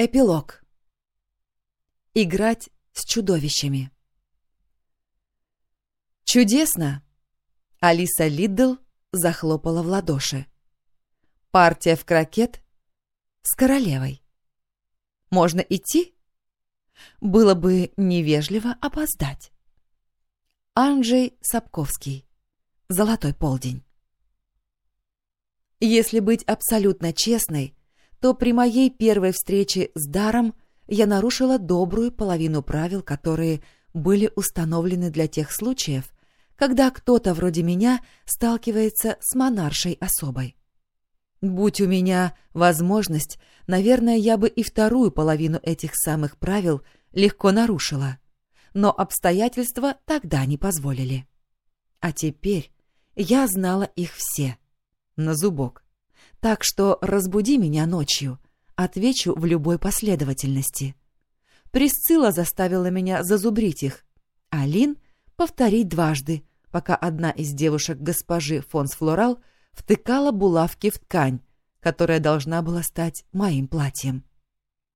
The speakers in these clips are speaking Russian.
Эпилог. Играть с чудовищами. Чудесно! Алиса Лидл захлопала в ладоши. Партия в крокет с королевой. Можно идти? Было бы невежливо опоздать. Анджей Сапковский. Золотой полдень. Если быть абсолютно честной, то при моей первой встрече с даром я нарушила добрую половину правил, которые были установлены для тех случаев, когда кто-то вроде меня сталкивается с монаршей особой. Будь у меня возможность, наверное, я бы и вторую половину этих самых правил легко нарушила. Но обстоятельства тогда не позволили. А теперь я знала их все. На зубок. Так что разбуди меня ночью. Отвечу в любой последовательности. Присцилла заставила меня зазубрить их. А Лин повторить дважды, пока одна из девушек госпожи Фонс Флорал втыкала булавки в ткань, которая должна была стать моим платьем.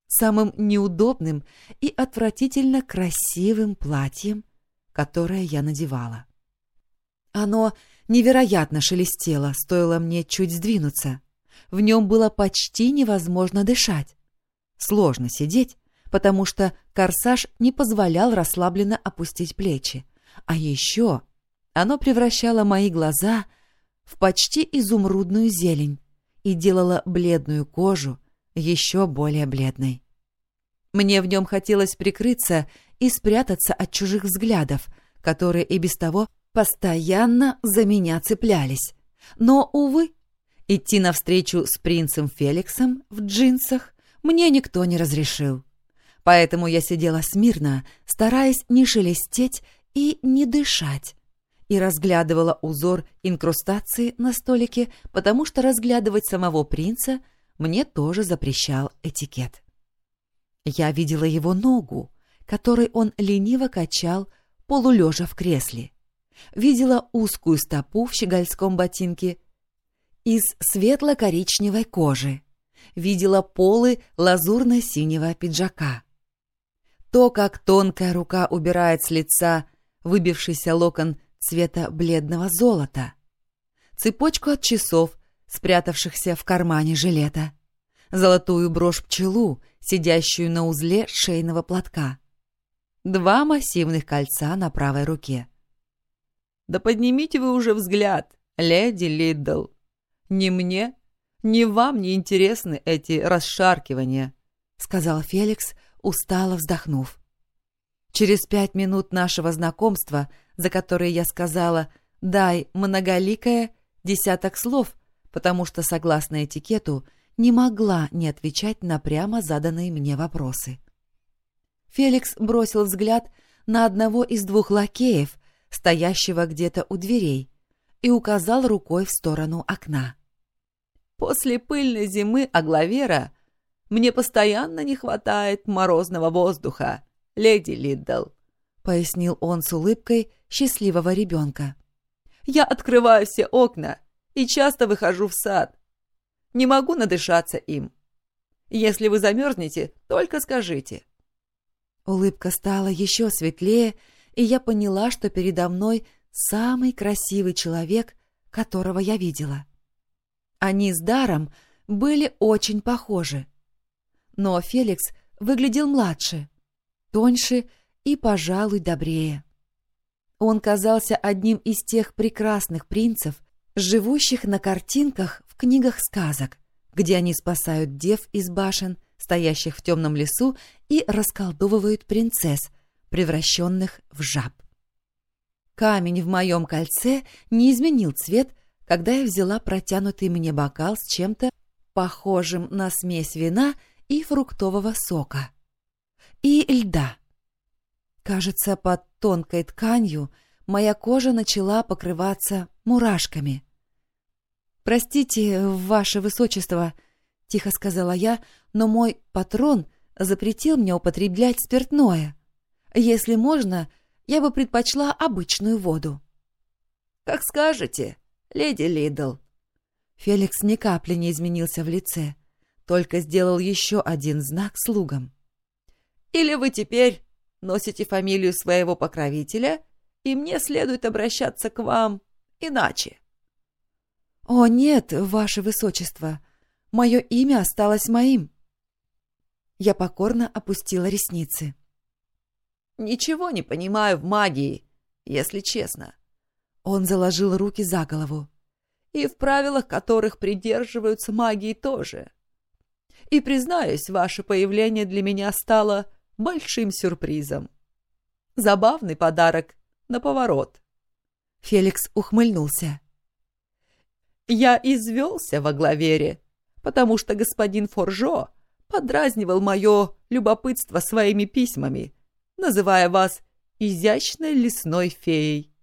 Самым неудобным и отвратительно красивым платьем, которое я надевала. Оно невероятно шелестело, стоило мне чуть сдвинуться. В нем было почти невозможно дышать. Сложно сидеть, потому что корсаж не позволял расслабленно опустить плечи. А еще оно превращало мои глаза в почти изумрудную зелень и делало бледную кожу еще более бледной. Мне в нем хотелось прикрыться и спрятаться от чужих взглядов, которые и без того постоянно за меня цеплялись. Но, увы, Идти навстречу с принцем Феликсом в джинсах мне никто не разрешил. Поэтому я сидела смирно, стараясь не шелестеть и не дышать, и разглядывала узор инкрустации на столике, потому что разглядывать самого принца мне тоже запрещал этикет. Я видела его ногу, которой он лениво качал, полулежа в кресле. Видела узкую стопу в щегольском ботинке из светло-коричневой кожи. Видела полы лазурно-синего пиджака. То, как тонкая рука убирает с лица выбившийся локон цвета бледного золота. Цепочку от часов, спрятавшихся в кармане жилета. Золотую брошь-пчелу, сидящую на узле шейного платка. Два массивных кольца на правой руке. «Да поднимите вы уже взгляд, леди Лиддл!» «Ни мне, ни вам не интересны эти расшаркивания», — сказал Феликс, устало вздохнув. Через пять минут нашего знакомства, за которые я сказала «дай многоликое десяток слов», потому что, согласно этикету, не могла не отвечать на прямо заданные мне вопросы. Феликс бросил взгляд на одного из двух лакеев, стоящего где-то у дверей, и указал рукой в сторону окна. После пыльной зимы Аглавера мне постоянно не хватает морозного воздуха, леди Лиддл», — пояснил он с улыбкой счастливого ребенка. «Я открываю все окна и часто выхожу в сад. Не могу надышаться им. Если вы замерзнете, только скажите». Улыбка стала еще светлее, и я поняла, что передо мной самый красивый человек, которого я видела. Они с Даром были очень похожи. Но Феликс выглядел младше, тоньше и, пожалуй, добрее. Он казался одним из тех прекрасных принцев, живущих на картинках в книгах сказок, где они спасают дев из башен, стоящих в темном лесу, и расколдовывают принцесс, превращенных в жаб. Камень в моем кольце не изменил цвет, когда я взяла протянутый мне бокал с чем-то похожим на смесь вина и фруктового сока. И льда. Кажется, под тонкой тканью моя кожа начала покрываться мурашками. «Простите, ваше высочество», — тихо сказала я, «но мой патрон запретил мне употреблять спиртное. Если можно, я бы предпочла обычную воду». «Как скажете», леди Лидл». Феликс ни капли не изменился в лице. только сделал еще один знак слугам. «Или вы теперь носите фамилию своего покровителя, и мне следует обращаться к вам иначе». «О, нет, ваше высочество, мое имя осталось моим». Я покорно опустила ресницы. «Ничего не понимаю в магии, если честно». Он заложил руки за голову. «И в правилах которых придерживаются магии тоже. И, признаюсь, ваше появление для меня стало большим сюрпризом. Забавный подарок на поворот». Феликс ухмыльнулся. «Я извелся во главере, потому что господин Форжо подразнивал мое любопытство своими письмами, называя вас изящной лесной феей.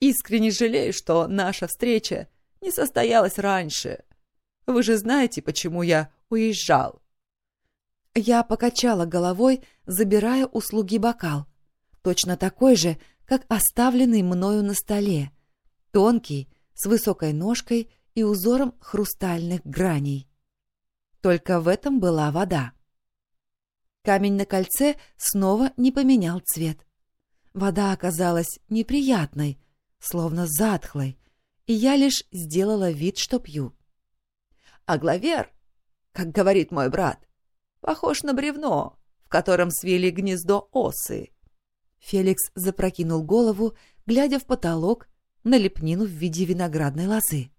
Искренне жалею, что наша встреча не состоялась раньше. Вы же знаете, почему я уезжал. Я покачала головой, забирая у слуги бокал. Точно такой же, как оставленный мною на столе. Тонкий, с высокой ножкой и узором хрустальных граней. Только в этом была вода. Камень на кольце снова не поменял цвет. Вода оказалась неприятной, словно затхлой, и я лишь сделала вид, что пью. А Главер, как говорит мой брат, похож на бревно, в котором свели гнездо осы. Феликс запрокинул голову, глядя в потолок на лепнину в виде виноградной лозы.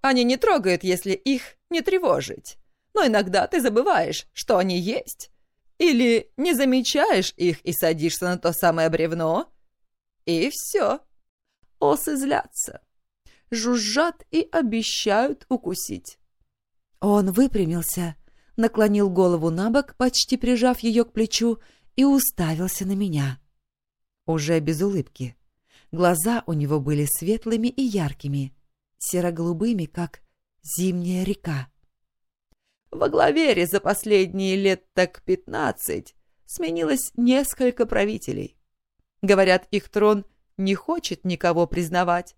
«Они не трогают, если их не тревожить но иногда ты забываешь, что они есть. Или не замечаешь их и садишься на то самое бревно, и все. Осы злятся, жужжат и обещают укусить. Он выпрямился, наклонил голову на бок, почти прижав ее к плечу, и уставился на меня. Уже без улыбки. Глаза у него были светлыми и яркими, серо-голубыми, как зимняя река. Во главере за последние лет так пятнадцать сменилось несколько правителей. Говорят, их трон не хочет никого признавать,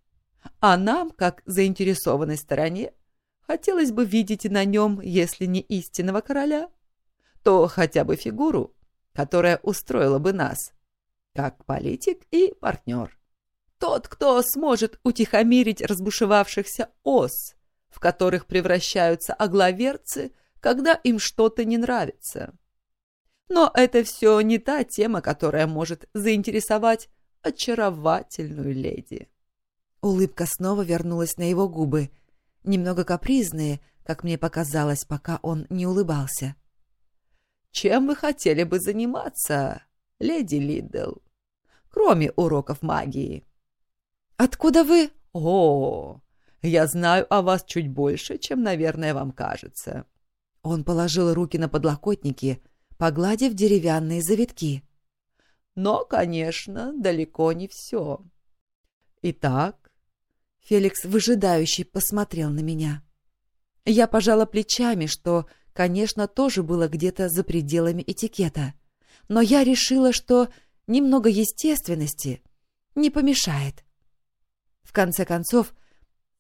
а нам, как заинтересованной стороне, хотелось бы видеть на нем, если не истинного короля, то хотя бы фигуру, которая устроила бы нас, как политик и партнер. Тот, кто сможет утихомирить разбушевавшихся ос, в которых превращаются оглаверцы когда им что-то не нравится. Но это все не та тема, которая может заинтересовать очаровательную леди. Улыбка снова вернулась на его губы, немного капризные, как мне показалось, пока он не улыбался. «Чем вы хотели бы заниматься, леди Лидл, кроме уроков магии?» «Откуда вы?» «О, я знаю о вас чуть больше, чем, наверное, вам кажется. Он положил руки на подлокотники, погладив деревянные завитки. Но, конечно, далеко не все. Итак, Феликс выжидающий посмотрел на меня. Я пожала плечами, что, конечно, тоже было где-то за пределами этикета. Но я решила, что немного естественности не помешает. В конце концов,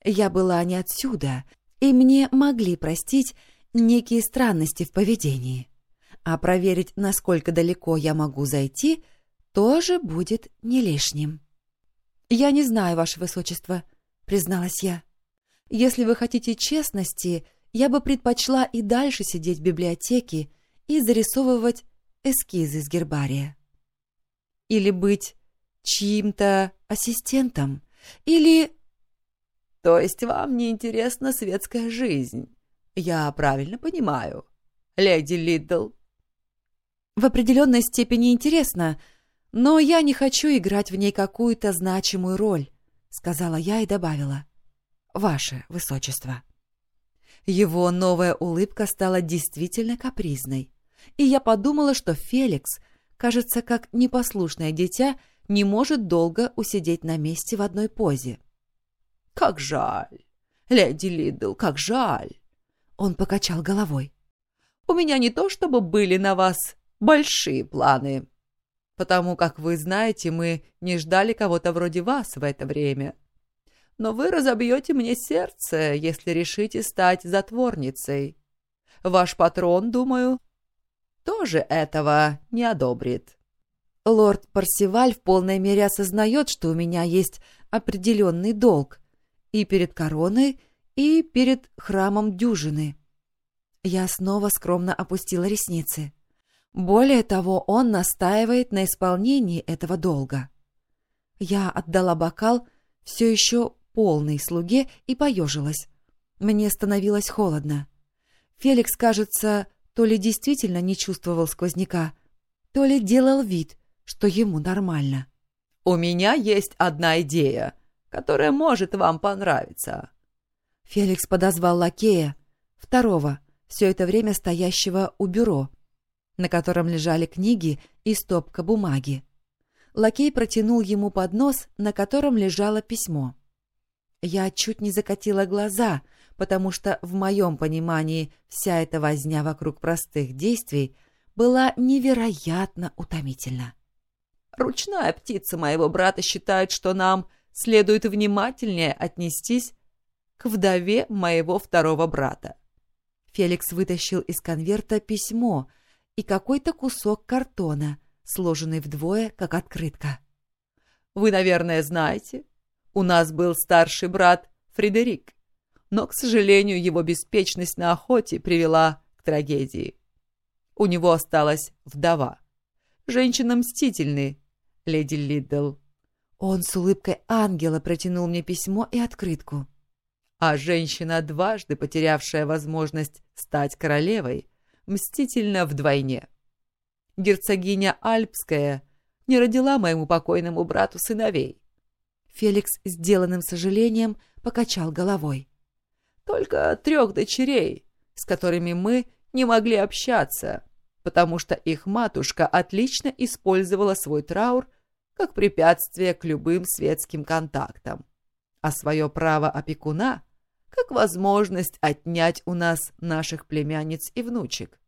я была не отсюда, и мне могли простить некие странности в поведении. А проверить, насколько далеко я могу зайти, тоже будет не лишним. «Я не знаю, Ваше Высочество», — призналась я. «Если вы хотите честности, я бы предпочла и дальше сидеть в библиотеке и зарисовывать эскизы из гербария. Или быть чьим-то ассистентом, или...» «То есть вам не интересна светская жизнь?» Я правильно понимаю, леди Лидл? В определенной степени интересно, но я не хочу играть в ней какую-то значимую роль, сказала я и добавила. Ваше высочество. Его новая улыбка стала действительно капризной, и я подумала, что Феликс, кажется, как непослушное дитя, не может долго усидеть на месте в одной позе. «Как жаль! Леди Лидл, как жаль! Он покачал головой. «У меня не то чтобы были на вас большие планы, потому как, вы знаете, мы не ждали кого-то вроде вас в это время. Но вы разобьете мне сердце, если решите стать затворницей. ваш патрон, думаю, тоже этого не одобрит. Лорд Парсиваль в полной мере осознает, что у меня есть определенный долг и перед короной, и перед храмом дюжины. Я снова скромно опустила ресницы. Более того, он настаивает на исполнении этого долга. Я отдала бокал все еще полной слуге и поежилась. Мне становилось холодно. Феликс, кажется, то ли действительно не чувствовал сквозняка, то ли делал вид, что ему нормально. «У меня есть одна идея, которая может вам понравиться». Феликс подозвал лакея, второго, все это время стоящего у бюро, на котором лежали книги и стопка бумаги. Лакей протянул ему поднос, на котором лежало письмо. Я чуть не закатила глаза, потому что в моем понимании вся эта возня вокруг простых действий была невероятно утомительна. Ручная птица моего брата считает, что нам следует внимательнее отнестись к вдове моего второго брата. Феликс вытащил из конверта письмо и какой-то кусок картона, сложенный вдвое, как открытка. «Вы, наверное, знаете, у нас был старший брат Фредерик, но, к сожалению, его беспечность на охоте привела к трагедии. У него осталась вдова. Женщина мстительная, леди Лиддл. Он с улыбкой ангела протянул мне письмо и открытку. А женщина, дважды потерявшая возможность стать королевой, мстительно вдвойне. Герцогиня Альпская не родила моему покойному брату сыновей. Феликс, сделанным сожалением, покачал головой. Только трех дочерей, с которыми мы не могли общаться, потому что их матушка отлично использовала свой траур как препятствие к любым светским контактам, а свое право опекуна как возможность отнять у нас наших племянниц и внучек,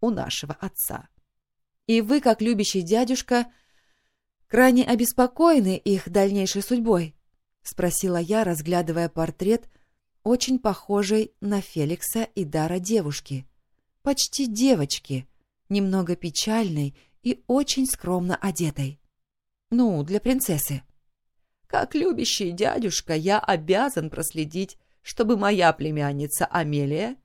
у нашего отца. И вы, как любящий дядюшка, крайне обеспокоены их дальнейшей судьбой? — спросила я, разглядывая портрет, очень похожий на Феликса и Дара девушки. Почти девочки — немного печальной и очень скромно одетой. Ну, для принцессы. Как любящий дядюшка, я обязан проследить, чтобы моя племянница Амелия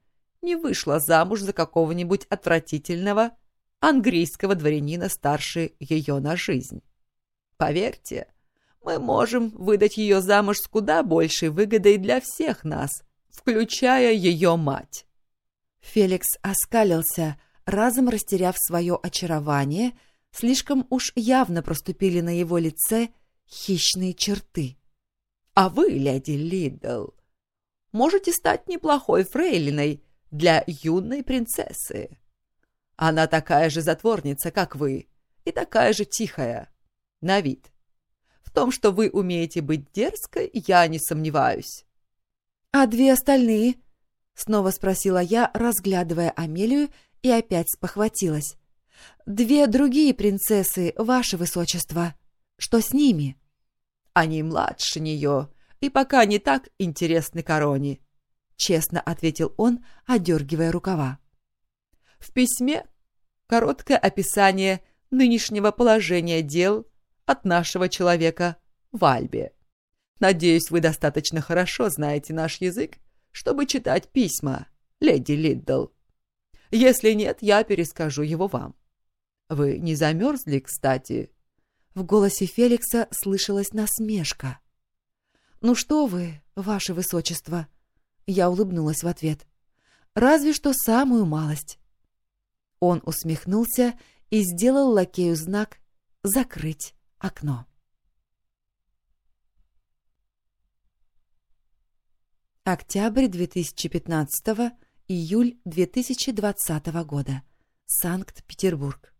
не вышла замуж за какого-нибудь отвратительного английского дворянина старше ее на жизнь. Поверьте, мы можем выдать ее замуж с куда большей выгодой для всех нас, включая ее мать. Феликс оскалился, разом растеряв свое очарование, слишком уж явно проступили на его лице хищные черты. «А вы, леди Лидл, можете стать неплохой фрейлиной для юной принцессы. Она такая же затворница, как вы, и такая же тихая, на вид. В том, что вы умеете быть дерзкой, я не сомневаюсь». «А две остальные?» — снова спросила я, разглядывая Амелию и опять спохватилась. «Две другие принцессы, ваше высочество. Что с ними?» «Они младше нее и пока не так интересны короне», — честно ответил он, одергивая рукава. «В письме короткое описание нынешнего положения дел от нашего человека в Альбе. Надеюсь, вы достаточно хорошо знаете наш язык, чтобы читать письма, леди Лиддл». Если нет, я перескажу его вам. Вы не замерзли, кстати?» В голосе Феликса слышалась насмешка. «Ну что вы, ваше высочество?» Я улыбнулась в ответ. «Разве что самую малость». Он усмехнулся и сделал лакею знак «закрыть окно». Октябрь 2015 года Июль 2020 года. Санкт-Петербург.